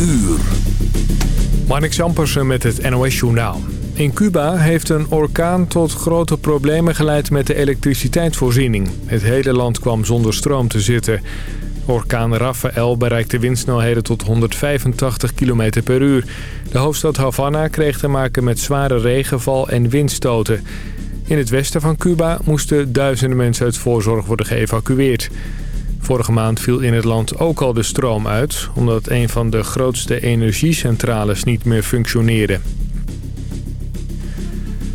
uur. Marnik Zampersen met het NOS-journaal. In Cuba heeft een orkaan tot grote problemen geleid met de elektriciteitsvoorziening. Het hele land kwam zonder stroom te zitten. Orkaan Rafael bereikte windsnelheden tot 185 km per uur. De hoofdstad Havana kreeg te maken met zware regenval en windstoten. In het westen van Cuba moesten duizenden mensen uit voorzorg worden geëvacueerd. Vorige maand viel in het land ook al de stroom uit... omdat een van de grootste energiecentrales niet meer functioneerde.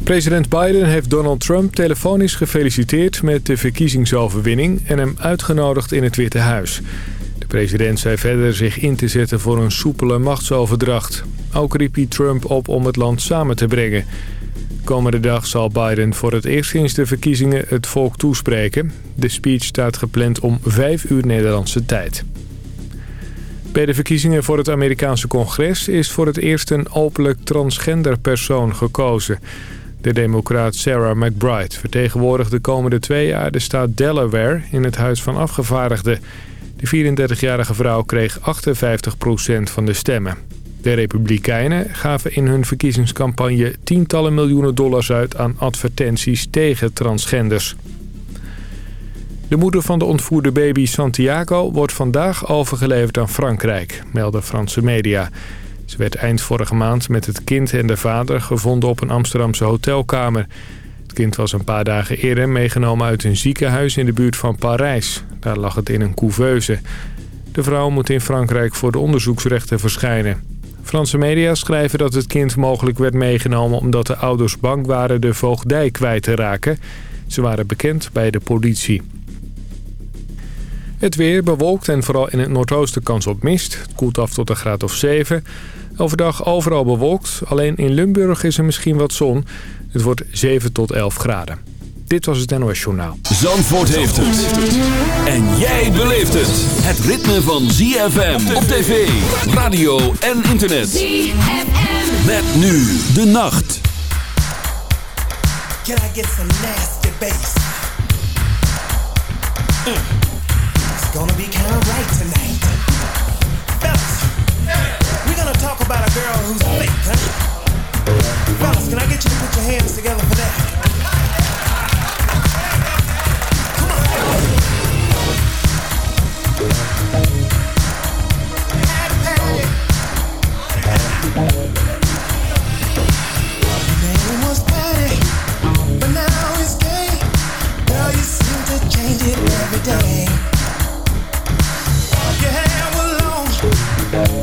President Biden heeft Donald Trump telefonisch gefeliciteerd met de verkiezingsoverwinning... en hem uitgenodigd in het Witte Huis. De president zei verder zich in te zetten voor een soepele machtsoverdracht. Ook riep hij Trump op om het land samen te brengen... Komende dag zal Biden voor het eerst sinds de verkiezingen het volk toespreken. De speech staat gepland om 5 uur Nederlandse tijd. Bij de verkiezingen voor het Amerikaanse congres is voor het eerst een openlijk transgender persoon gekozen. De democraat Sarah McBride vertegenwoordigt de komende twee jaar de staat Delaware in het Huis van Afgevaardigden. De 34-jarige vrouw kreeg 58% van de stemmen. De Republikeinen gaven in hun verkiezingscampagne tientallen miljoenen dollars uit aan advertenties tegen transgenders. De moeder van de ontvoerde baby Santiago wordt vandaag overgeleverd aan Frankrijk, melden Franse media. Ze werd eind vorige maand met het kind en de vader gevonden op een Amsterdamse hotelkamer. Het kind was een paar dagen eerder meegenomen uit een ziekenhuis in de buurt van Parijs. Daar lag het in een couveuse. De vrouw moet in Frankrijk voor de onderzoeksrechten verschijnen. Franse media schrijven dat het kind mogelijk werd meegenomen... omdat de ouders bang waren de voogdij kwijt te raken. Ze waren bekend bij de politie. Het weer bewolkt en vooral in het noordoosten kans op mist. Het koelt af tot een graad of 7. Overdag overal bewolkt. Alleen in Limburg is er misschien wat zon. Het wordt 7 tot 11 graden. Dit was het NOS Journaal. Zandvoort heeft het. En jij beleeft het. Het ritme van ZFM op tv, radio en internet. ZFM. Met nu de nacht. Can I get some nasty bass? Mm. It's gonna be kind of right tonight. Fellas, we're gonna talk about a girl who's fake, huh? Fellas, can I get you to put your hands together for that? Every day. Your hair was long.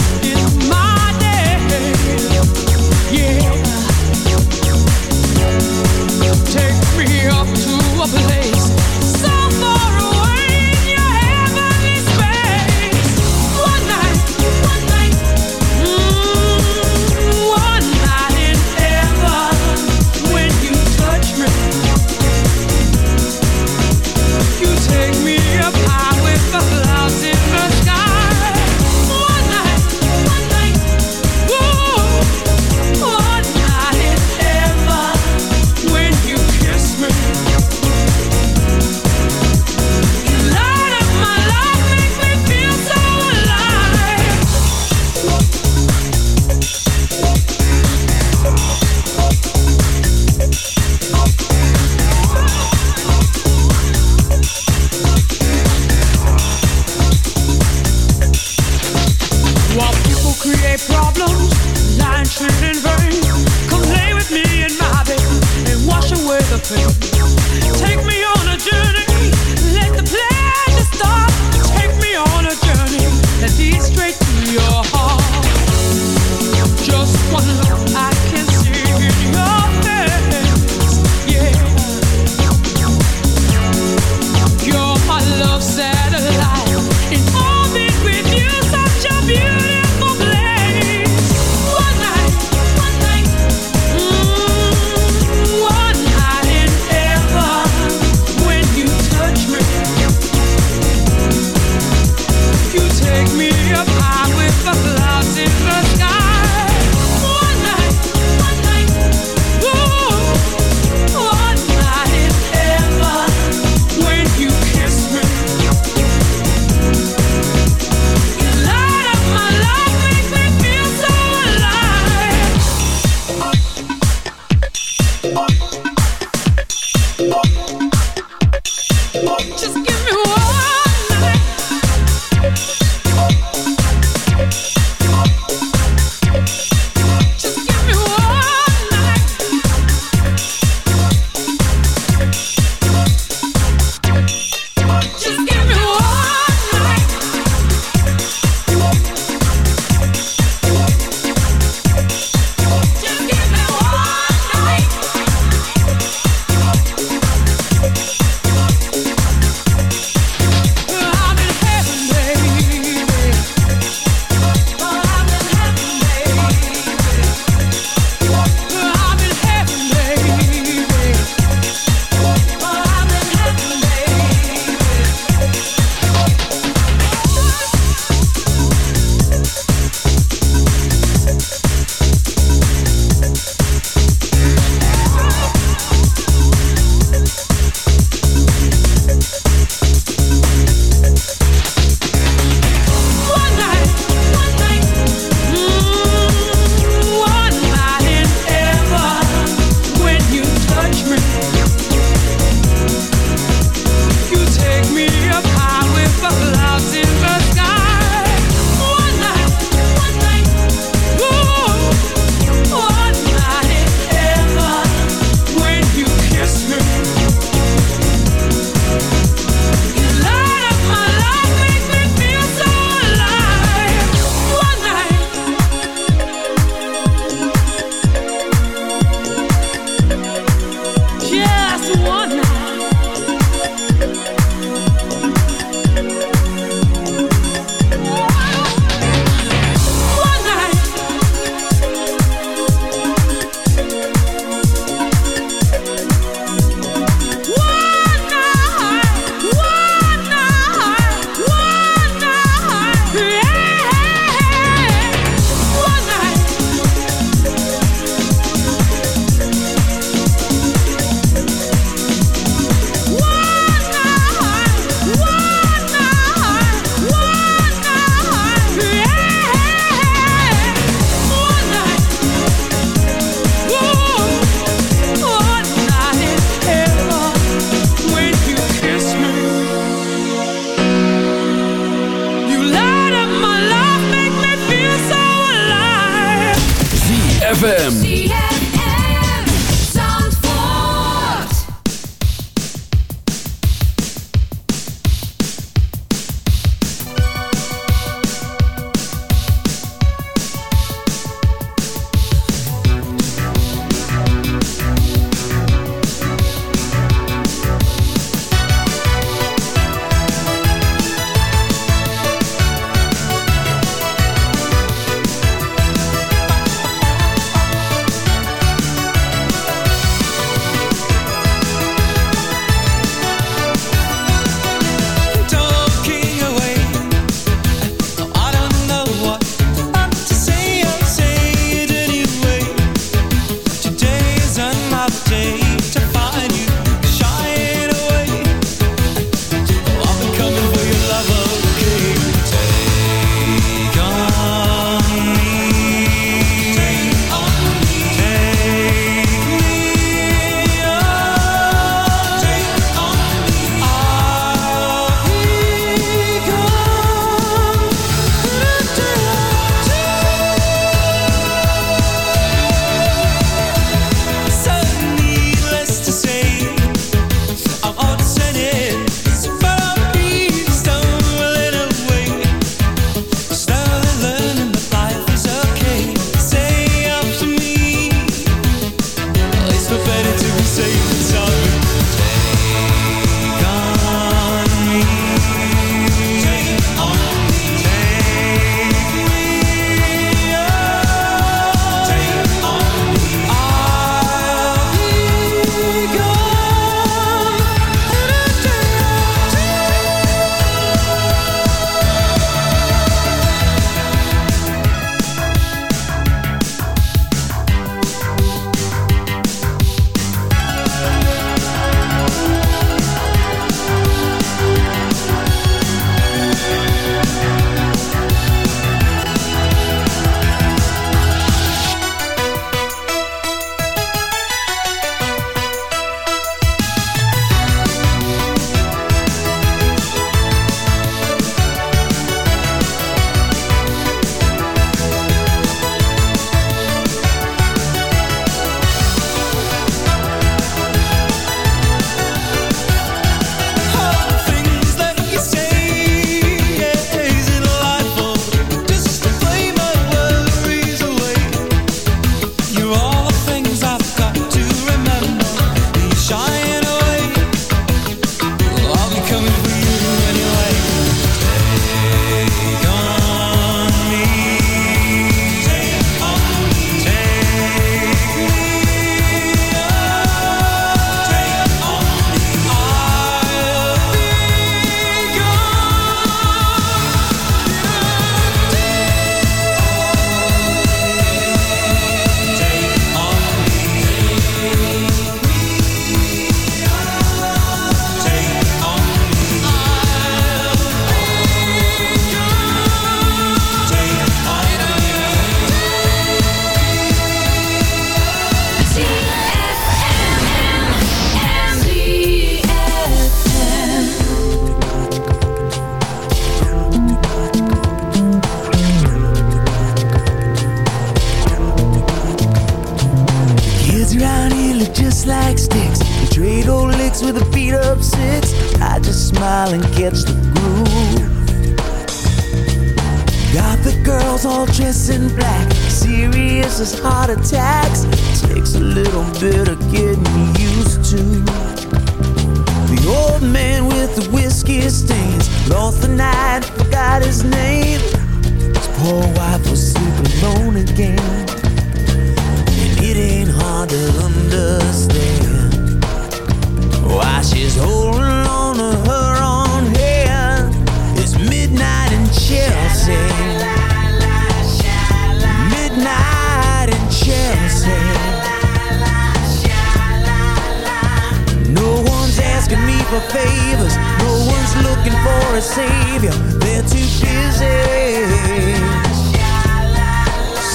savior, they're too busy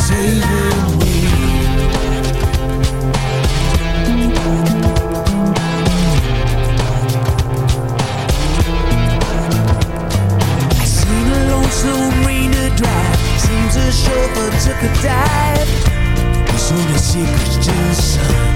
saving me. Seen a lonesome drive, seems a chauffeur took a dive. He's only secret's to the sun.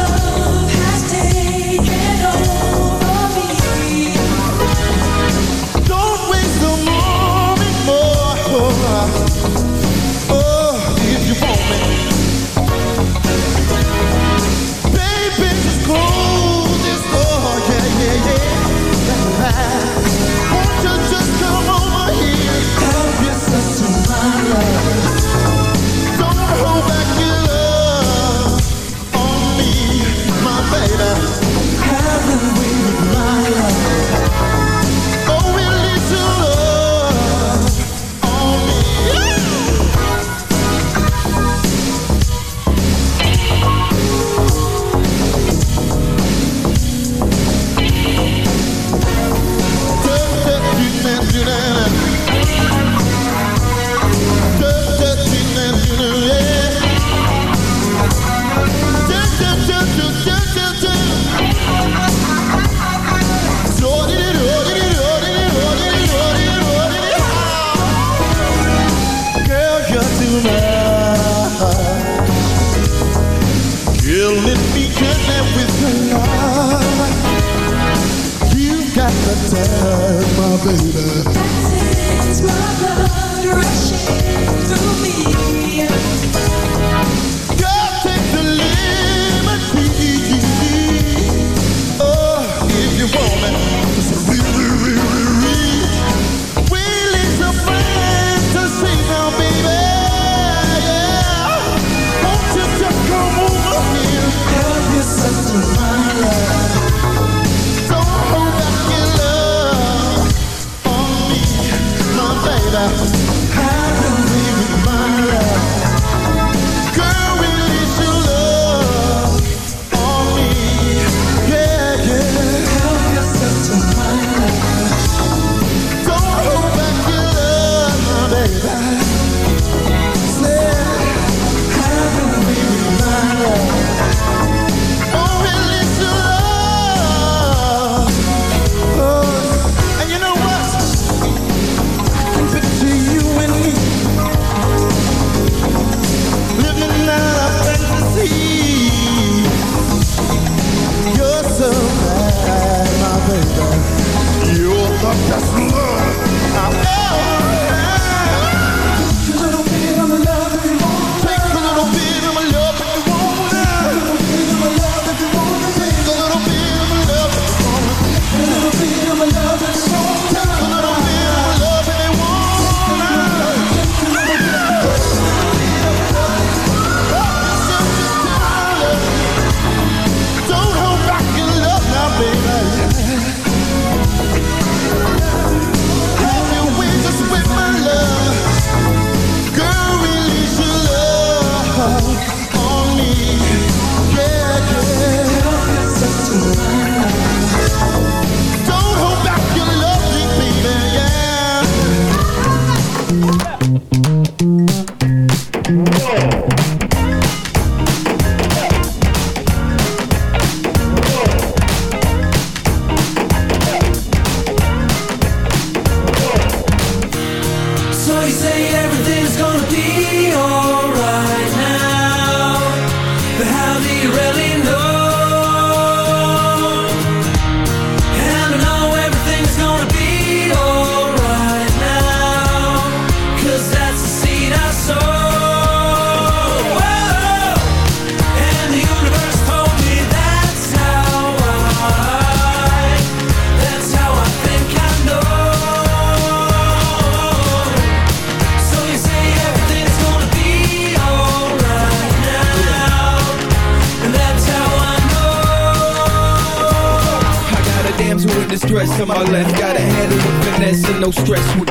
stress would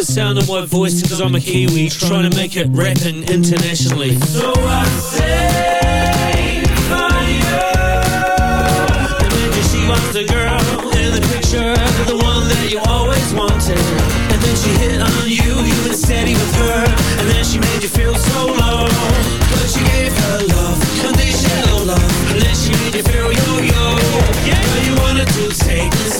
the sound of my voice because I'm a Kiwi trying to make it rapping internationally. So I say you. Imagine she was the girl in the picture, the one that you always wanted. And then she hit on you, you were steady with her, and then she made you feel so low. But you gave her love, conditional love, and then she made you feel yo-yo. Yeah, you wanted to take this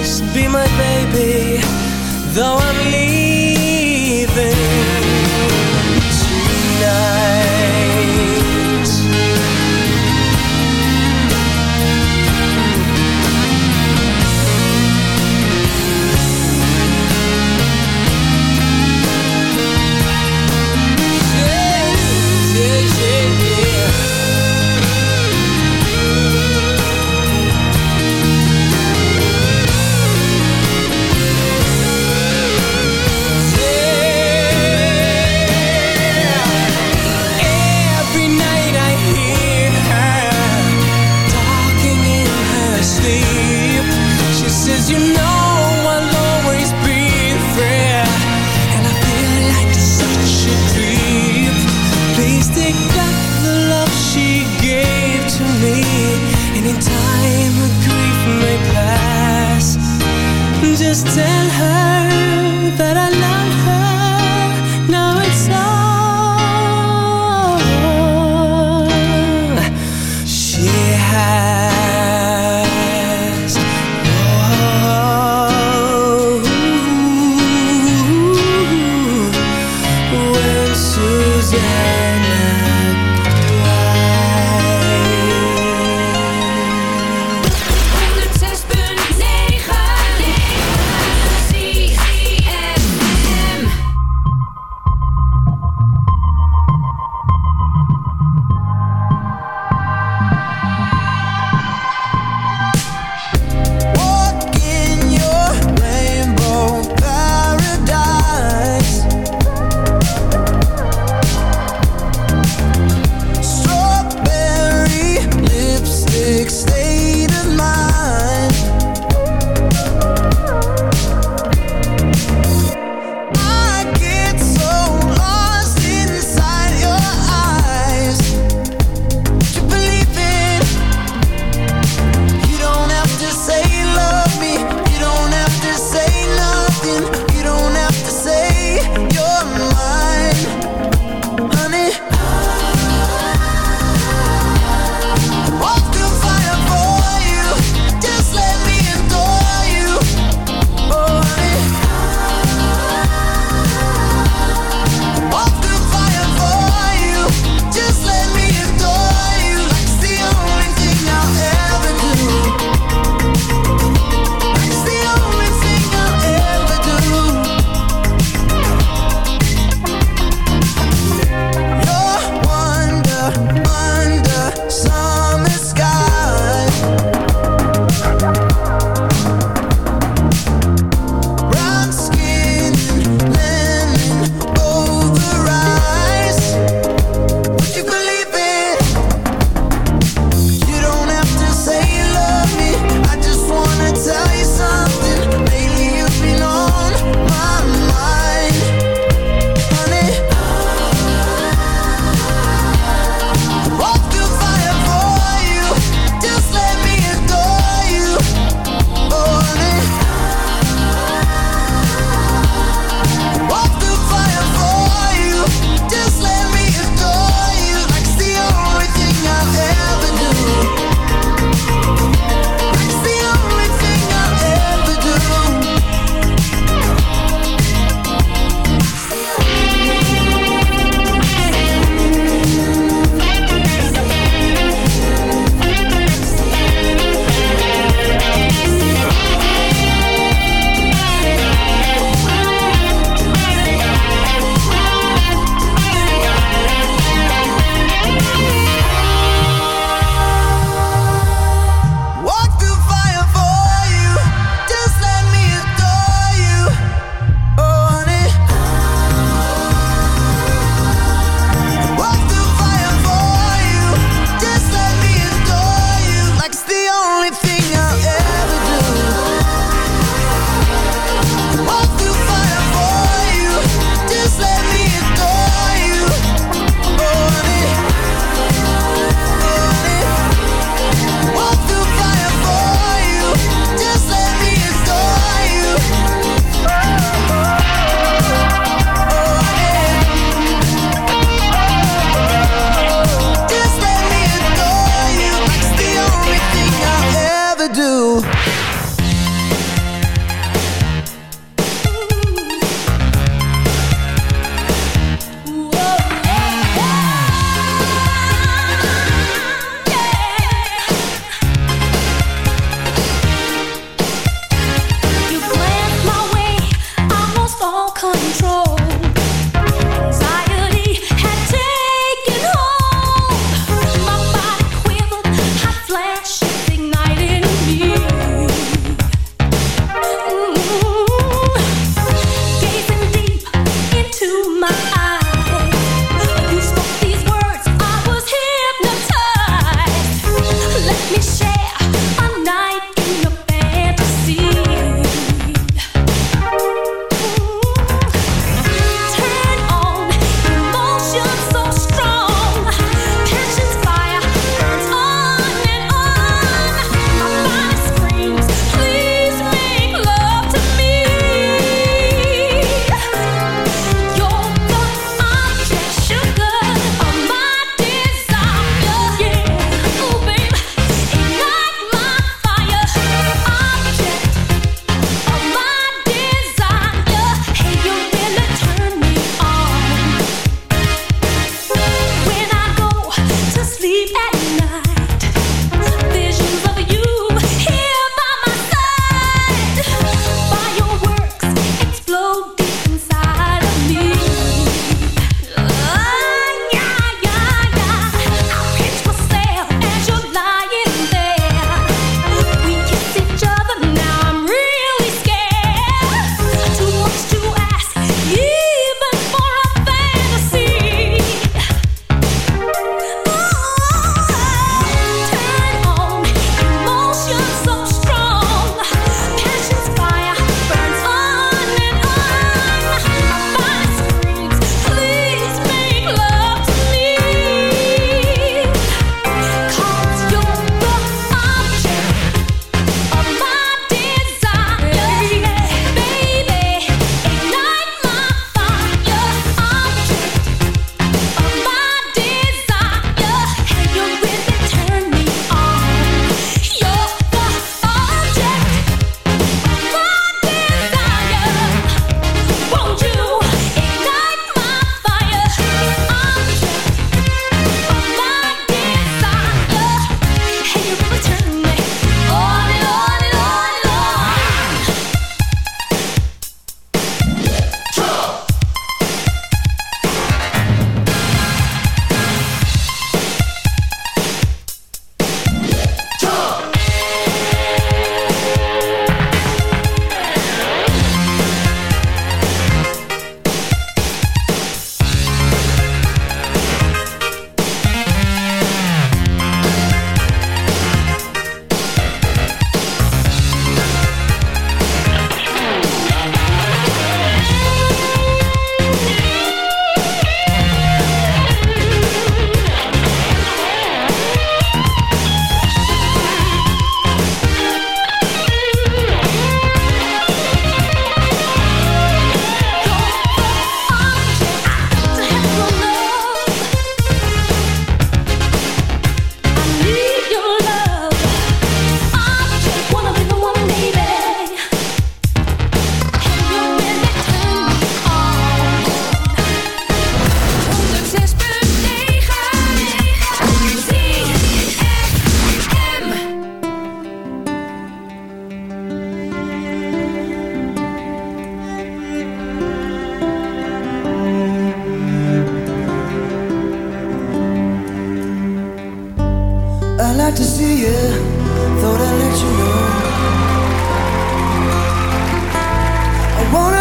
just be my baby, though I'm leaving.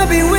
Be with